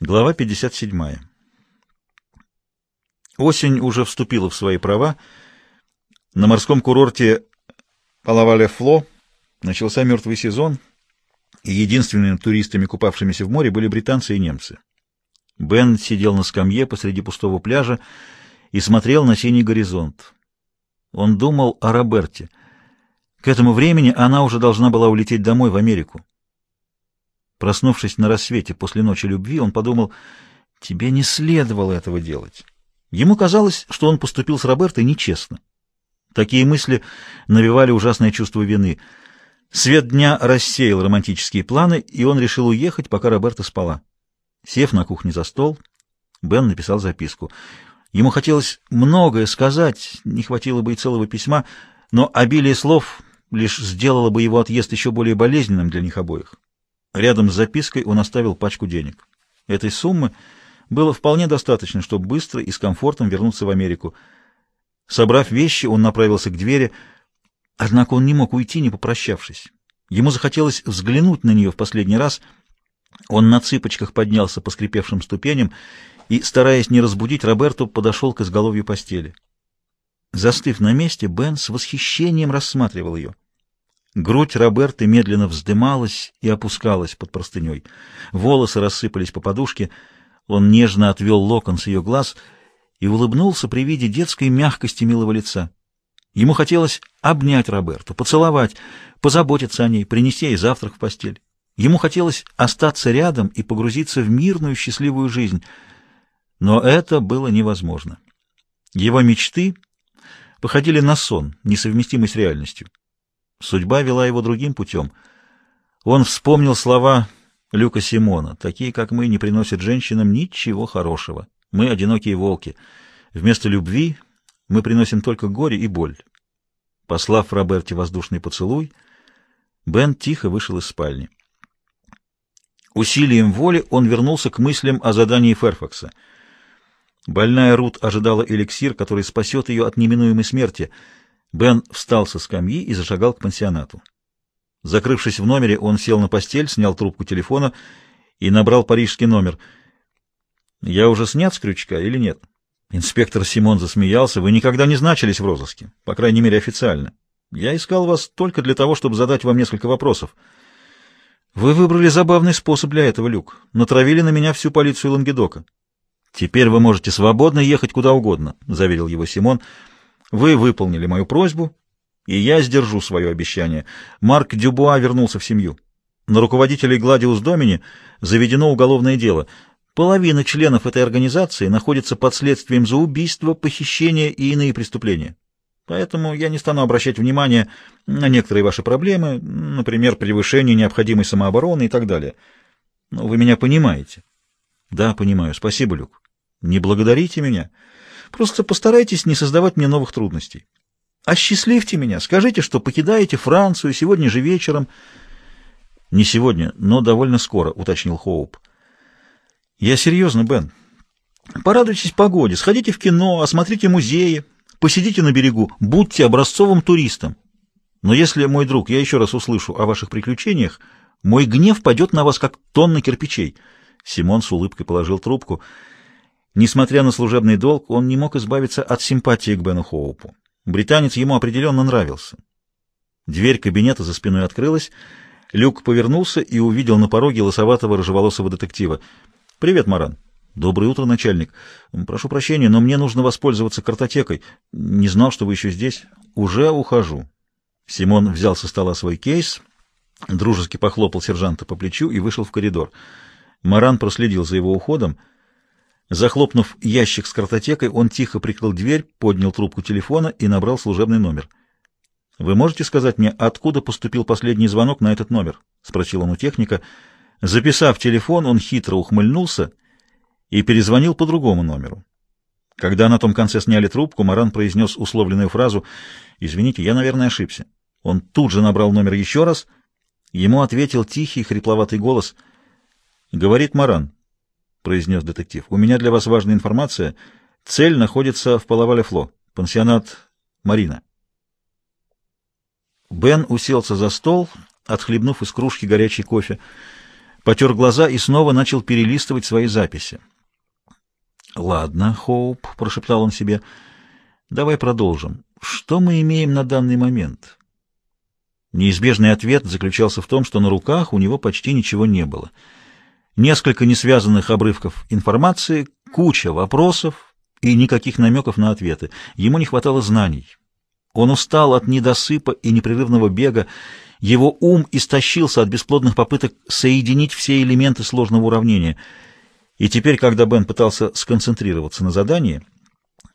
Глава 57. Осень уже вступила в свои права. На морском курорте Палавале-Фло начался мертвый сезон, и единственными туристами, купавшимися в море, были британцы и немцы. Бен сидел на скамье посреди пустого пляжа и смотрел на синий горизонт. Он думал о Роберте. К этому времени она уже должна была улететь домой в Америку. Проснувшись на рассвете после ночи любви, он подумал, тебе не следовало этого делать. Ему казалось, что он поступил с Робертой нечестно. Такие мысли навевали ужасное чувство вины. Свет дня рассеял романтические планы, и он решил уехать, пока Роберта спала. Сев на кухне за стол, Бен написал записку. Ему хотелось многое сказать, не хватило бы и целого письма, но обилие слов лишь сделало бы его отъезд еще более болезненным для них обоих. Рядом с запиской он оставил пачку денег. Этой суммы было вполне достаточно, чтобы быстро и с комфортом вернуться в Америку. Собрав вещи, он направился к двери, однако он не мог уйти, не попрощавшись. Ему захотелось взглянуть на нее в последний раз. Он на цыпочках поднялся по скрипевшим ступеням и, стараясь не разбудить Роберту, подошел к изголовью постели. Застыв на месте, Бен с восхищением рассматривал ее. Грудь Роберты медленно вздымалась и опускалась под простыней. Волосы рассыпались по подушке. Он нежно отвел локон с ее глаз и улыбнулся при виде детской мягкости милого лица. Ему хотелось обнять Роберту, поцеловать, позаботиться о ней, принести ей завтрак в постель. Ему хотелось остаться рядом и погрузиться в мирную, счастливую жизнь. Но это было невозможно. Его мечты походили на сон, несовместимый с реальностью. Судьба вела его другим путем. Он вспомнил слова Люка Симона. «Такие, как мы, не приносят женщинам ничего хорошего. Мы одинокие волки. Вместо любви мы приносим только горе и боль». Послав Роберте воздушный поцелуй, Бен тихо вышел из спальни. Усилием воли он вернулся к мыслям о задании Ферфакса. Больная Рут ожидала эликсир, который спасет ее от неминуемой смерти — Бен встал со скамьи и зашагал к пансионату. Закрывшись в номере, он сел на постель, снял трубку телефона и набрал парижский номер. «Я уже снят с крючка или нет?» Инспектор Симон засмеялся. «Вы никогда не значились в розыске, по крайней мере официально. Я искал вас только для того, чтобы задать вам несколько вопросов. Вы выбрали забавный способ для этого, Люк. Натравили на меня всю полицию Лангедока. Теперь вы можете свободно ехать куда угодно», — заверил его Симон. Вы выполнили мою просьбу, и я сдержу свое обещание. Марк Дюбуа вернулся в семью. На руководителей Гладиус Домини заведено уголовное дело. Половина членов этой организации находится под следствием за убийство, похищение и иные преступления. Поэтому я не стану обращать внимания на некоторые ваши проблемы, например, превышение необходимой самообороны и так далее. Но вы меня понимаете. Да, понимаю. Спасибо, Люк. Не благодарите меня. Просто постарайтесь не создавать мне новых трудностей. Осчастливьте меня, скажите, что покидаете Францию сегодня же вечером. Не сегодня, но довольно скоро, уточнил Хоуп. Я серьезно, Бен. Порадуйтесь погоде, сходите в кино, осмотрите музеи, посидите на берегу, будьте образцовым туристом. Но если, мой друг, я еще раз услышу о ваших приключениях, мой гнев падет на вас, как тонна кирпичей. Симон с улыбкой положил трубку. Несмотря на служебный долг, он не мог избавиться от симпатии к Бену Хоупу. Британец ему определенно нравился. Дверь кабинета за спиной открылась. Люк повернулся и увидел на пороге лосоватого рыжеволосого детектива. «Привет, Маран». «Доброе утро, начальник. Прошу прощения, но мне нужно воспользоваться картотекой. Не знал, что вы еще здесь. Уже ухожу». Симон взял со стола свой кейс, дружески похлопал сержанта по плечу и вышел в коридор. Маран проследил за его уходом — Захлопнув ящик с картотекой, он тихо прикрыл дверь, поднял трубку телефона и набрал служебный номер. «Вы можете сказать мне, откуда поступил последний звонок на этот номер?» — спросил он у техника. Записав телефон, он хитро ухмыльнулся и перезвонил по другому номеру. Когда на том конце сняли трубку, Маран произнес условленную фразу «Извините, я, наверное, ошибся». Он тут же набрал номер еще раз. Ему ответил тихий, хрипловатый голос. «Говорит Маран». — произнес детектив. — У меня для вас важная информация. Цель находится в Палавале-Фло, пансионат Марина. Бен уселся за стол, отхлебнув из кружки горячий кофе. потер глаза и снова начал перелистывать свои записи. «Ладно, Хоуп», — прошептал он себе, — «давай продолжим. Что мы имеем на данный момент?» Неизбежный ответ заключался в том, что на руках у него почти ничего не было. Несколько несвязанных обрывков информации, куча вопросов и никаких намеков на ответы. Ему не хватало знаний. Он устал от недосыпа и непрерывного бега, его ум истощился от бесплодных попыток соединить все элементы сложного уравнения. И теперь, когда Бен пытался сконцентрироваться на задании,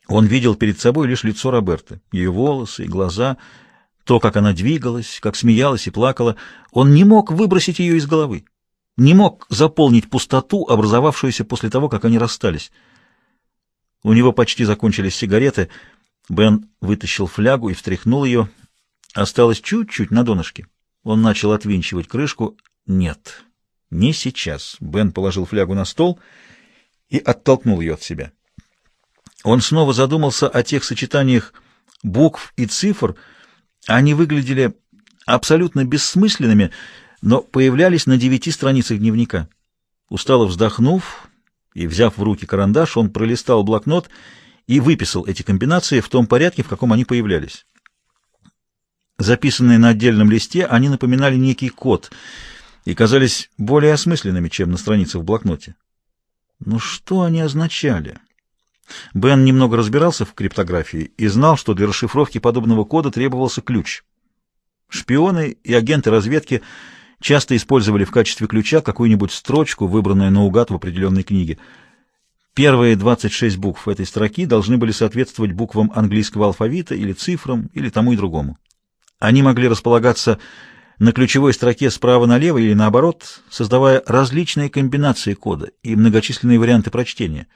он видел перед собой лишь лицо Роберты, ее волосы и глаза, то, как она двигалась, как смеялась и плакала. Он не мог выбросить ее из головы, не мог заполнить пустоту, образовавшуюся после того, как они расстались. У него почти закончились сигареты. Бен вытащил флягу и встряхнул ее. Осталось чуть-чуть на донышке. Он начал отвинчивать крышку. Нет, не сейчас. Бен положил флягу на стол и оттолкнул ее от себя. Он снова задумался о тех сочетаниях букв и цифр. Они выглядели абсолютно бессмысленными, но появлялись на девяти страницах дневника. Устало вздохнув и взяв в руки карандаш, он пролистал блокнот и выписал эти комбинации в том порядке, в каком они появлялись. Записанные на отдельном листе, они напоминали некий код и казались более осмысленными, чем на страницах в блокноте. Но что они означали? Бен немного разбирался в криптографии и знал, что для расшифровки подобного кода требовался ключ. Шпионы и агенты разведки часто использовали в качестве ключа какую-нибудь строчку, выбранную наугад в определенной книге. Первые 26 букв этой строки должны были соответствовать буквам английского алфавита или цифрам, или тому и другому. Они могли располагаться на ключевой строке справа налево или наоборот, создавая различные комбинации кода и многочисленные варианты прочтения.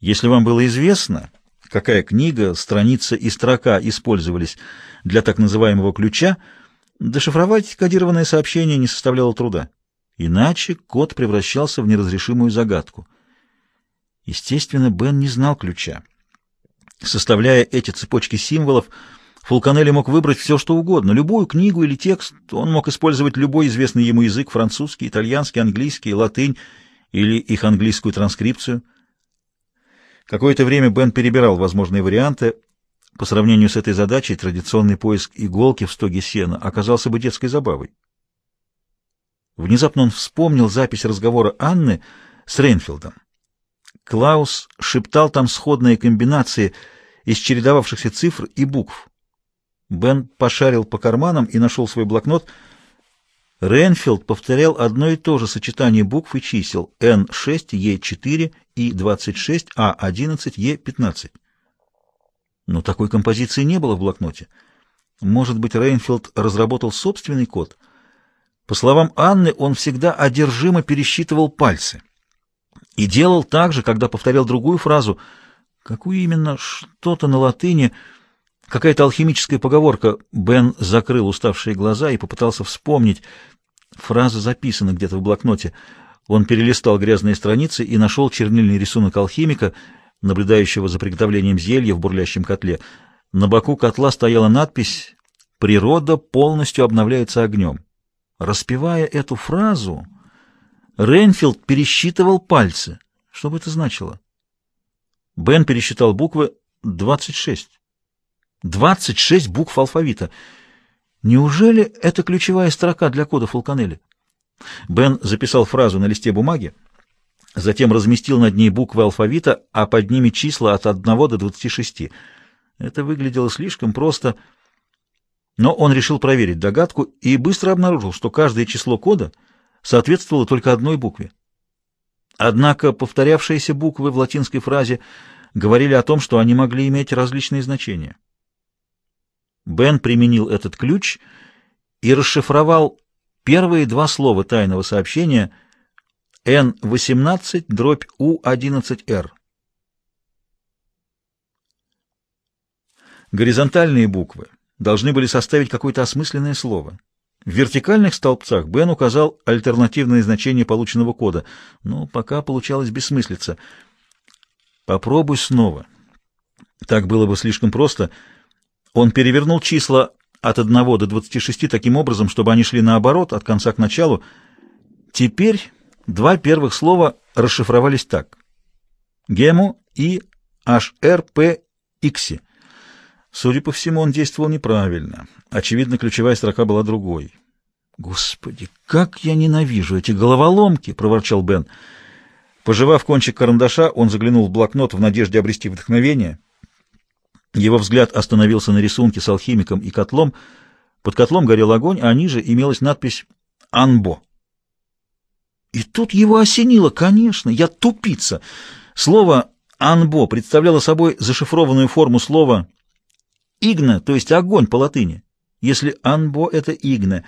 Если вам было известно, какая книга, страница и строка использовались для так называемого ключа, дешифровать кодированное сообщение не составляло труда. Иначе код превращался в неразрешимую загадку. Естественно, Бен не знал ключа. Составляя эти цепочки символов, Фулканелли мог выбрать все, что угодно, любую книгу или текст. Он мог использовать любой известный ему язык, французский, итальянский, английский, латынь или их английскую транскрипцию. Какое-то время Бен перебирал возможные варианты. По сравнению с этой задачей традиционный поиск иголки в стоге сена оказался бы детской забавой. Внезапно он вспомнил запись разговора Анны с Рейнфилдом. Клаус шептал там сходные комбинации из чередовавшихся цифр и букв. Бен пошарил по карманам и нашел свой блокнот. Ренфилд повторял одно и то же сочетание букв и чисел N6, E4 и 26, A11, E15. Но такой композиции не было в блокноте. Может быть, Рейнфилд разработал собственный код? По словам Анны, он всегда одержимо пересчитывал пальцы. И делал так же, когда повторял другую фразу. Какую именно? Что-то на латыни — Какая-то алхимическая поговорка. Бен закрыл уставшие глаза и попытался вспомнить. Фраза записана где-то в блокноте. Он перелистал грязные страницы и нашел чернильный рисунок алхимика, наблюдающего за приготовлением зелья в бурлящем котле. На боку котла стояла надпись «Природа полностью обновляется огнем». Распевая эту фразу, Рейнфилд пересчитывал пальцы. Что бы это значило? Бен пересчитал буквы «двадцать шесть». 26 букв алфавита. Неужели это ключевая строка для кода Фулканелли? Бен записал фразу на листе бумаги, затем разместил над ней буквы алфавита, а под ними числа от 1 до 26. Это выглядело слишком просто, но он решил проверить догадку и быстро обнаружил, что каждое число кода соответствовало только одной букве. Однако повторявшиеся буквы в латинской фразе говорили о том, что они могли иметь различные значения. Бен применил этот ключ и расшифровал первые два слова тайного сообщения N18 дробь U11R. Горизонтальные буквы должны были составить какое-то осмысленное слово. В вертикальных столбцах Бен указал альтернативное значение полученного кода, но пока получалось бессмыслица. Попробуй снова. Так было бы слишком просто — он перевернул числа от 1 до 26 таким образом, чтобы они шли наоборот, от конца к началу. Теперь два первых слова расшифровались так. Гему и HRP Икси. Судя по всему, он действовал неправильно. Очевидно, ключевая строка была другой. «Господи, как я ненавижу эти головоломки!» — проворчал Бен. Пожевав кончик карандаша, он заглянул в блокнот в надежде обрести вдохновение. Его взгляд остановился на рисунке с алхимиком и котлом. Под котлом горел огонь, а ниже имелась надпись «Анбо». И тут его осенило, конечно, я тупица. Слово «анбо» представляло собой зашифрованную форму слова «игна», то есть огонь по латыни. Если «анбо» — это «игна»,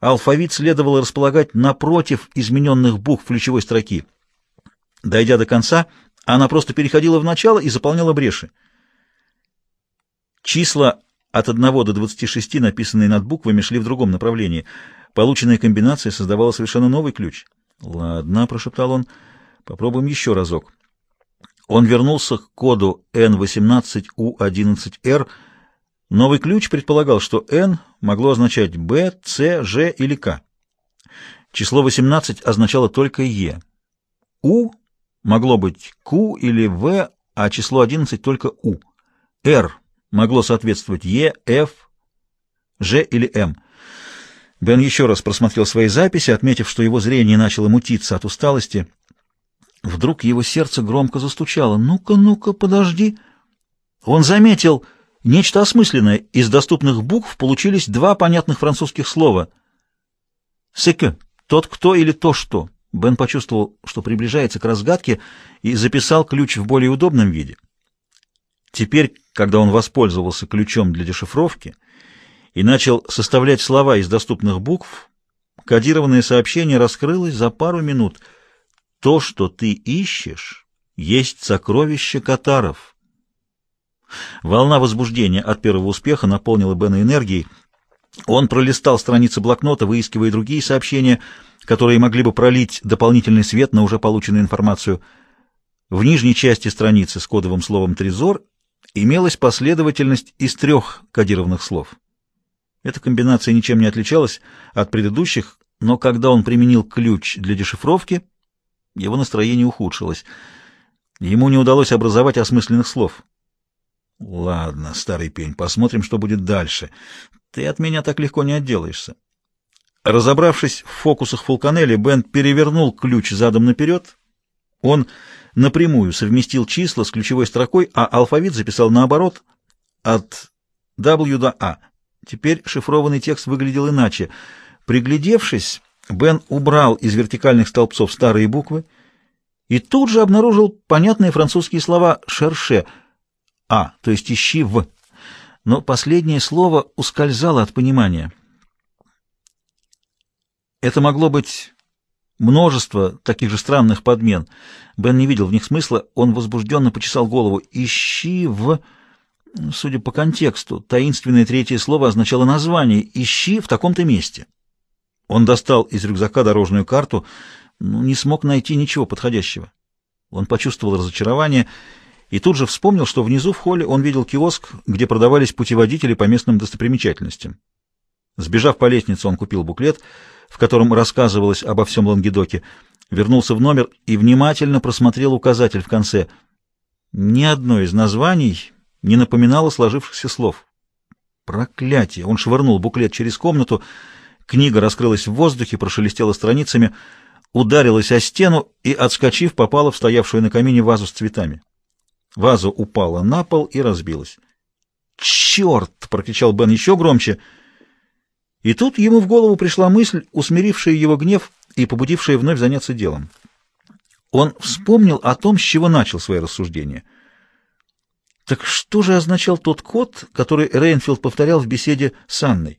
алфавит следовало располагать напротив измененных букв ключевой строки. Дойдя до конца, она просто переходила в начало и заполняла бреши. Числа от 1 до 26, написанные над буквами, шли в другом направлении. Полученная комбинация создавала совершенно новый ключ. «Ладно», — прошептал он, — «попробуем еще разок». Он вернулся к коду N18U11R. Новый ключ предполагал, что N могло означать B, C, G или K. Число 18 означало только E. U могло быть Q или V, а число 11 только U. R могло соответствовать E, F, G или M. Бен еще раз просмотрел свои записи, отметив, что его зрение начало мутиться от усталости. Вдруг его сердце громко застучало. «Ну-ка, ну-ка, подожди!» Он заметил нечто осмысленное. Из доступных букв получились два понятных французских слова. «Секе» — «тот кто» или «то что». Бен почувствовал, что приближается к разгадке, и записал ключ в более удобном виде. Теперь, когда он воспользовался ключом для дешифровки и начал составлять слова из доступных букв, кодированное сообщение раскрылось за пару минут. «То, что ты ищешь, есть сокровище катаров». Волна возбуждения от первого успеха наполнила Бена энергией. Он пролистал страницы блокнота, выискивая другие сообщения — которые могли бы пролить дополнительный свет на уже полученную информацию. В нижней части страницы с кодовым словом «трезор» имелась последовательность из трех кодированных слов. Эта комбинация ничем не отличалась от предыдущих, но когда он применил ключ для дешифровки, его настроение ухудшилось. Ему не удалось образовать осмысленных слов. «Ладно, старый пень, посмотрим, что будет дальше. Ты от меня так легко не отделаешься». Разобравшись в фокусах Фулканелли, Бен перевернул ключ задом наперед. Он напрямую совместил числа с ключевой строкой, а алфавит записал наоборот от W до A. Теперь шифрованный текст выглядел иначе. Приглядевшись, Бен убрал из вертикальных столбцов старые буквы и тут же обнаружил понятные французские слова «шерше» — «а», то есть «ищи в». Но последнее слово ускользало от понимания — это могло быть множество таких же странных подмен. Бен не видел в них смысла, он возбужденно почесал голову. «Ищи в...» Судя по контексту, таинственное третье слово означало название «Ищи в таком-то месте». Он достал из рюкзака дорожную карту, но не смог найти ничего подходящего. Он почувствовал разочарование и тут же вспомнил, что внизу в холле он видел киоск, где продавались путеводители по местным достопримечательностям. Сбежав по лестнице, он купил буклет — в котором рассказывалось обо всем Лангедоке, вернулся в номер и внимательно просмотрел указатель в конце. Ни одно из названий не напоминало сложившихся слов. Проклятие! Он швырнул буклет через комнату, книга раскрылась в воздухе, прошелестела страницами, ударилась о стену и, отскочив, попала в стоявшую на камине вазу с цветами. Ваза упала на пол и разбилась. «Черт!» — прокричал Бен еще громче — и тут ему в голову пришла мысль, усмирившая его гнев и побудившая вновь заняться делом. Он вспомнил о том, с чего начал свои рассуждения. Так что же означал тот код, который Рейнфилд повторял в беседе с Анной?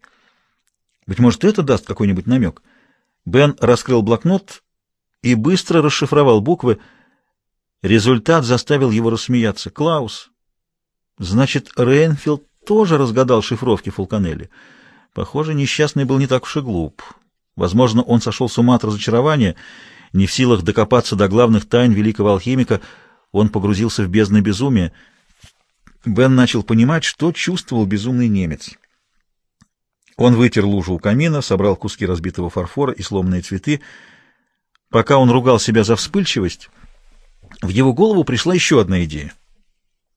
Быть может, это даст какой-нибудь намек? Бен раскрыл блокнот и быстро расшифровал буквы. Результат заставил его рассмеяться. Клаус. Значит, Рейнфилд тоже разгадал шифровки Фулканелли. Похоже, несчастный был не так уж и глуп. Возможно, он сошел с ума от разочарования, не в силах докопаться до главных тайн великого алхимика, он погрузился в бездны безумия. Бен начал понимать, что чувствовал безумный немец. Он вытер лужу у камина, собрал куски разбитого фарфора и сломанные цветы. Пока он ругал себя за вспыльчивость, в его голову пришла еще одна идея.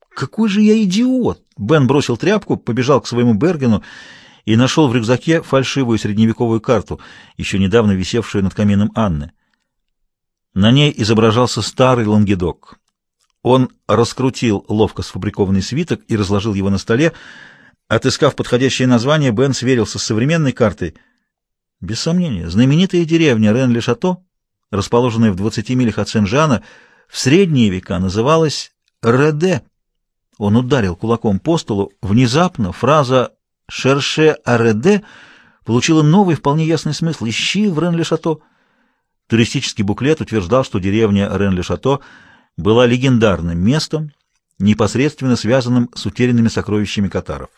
«Какой же я идиот!» Бен бросил тряпку, побежал к своему Бергену и нашел в рюкзаке фальшивую средневековую карту, еще недавно висевшую над камином Анны. На ней изображался старый лангедок. Он раскрутил ловко сфабрикованный свиток и разложил его на столе. Отыскав подходящее название, Бен сверился с современной картой. Без сомнения, знаменитая деревня Рен-Ле-Шато, расположенная в 20 милях от Сен-Жана, в средние века называлась Реде. Он ударил кулаком по столу. Внезапно фраза «Шерше Ареде» получила новый, вполне ясный смысл. «Ищи в Рен-Ле-Шато». Туристический буклет утверждал, что деревня Рен-Ле-Шато была легендарным местом, непосредственно связанным с утерянными сокровищами катаров.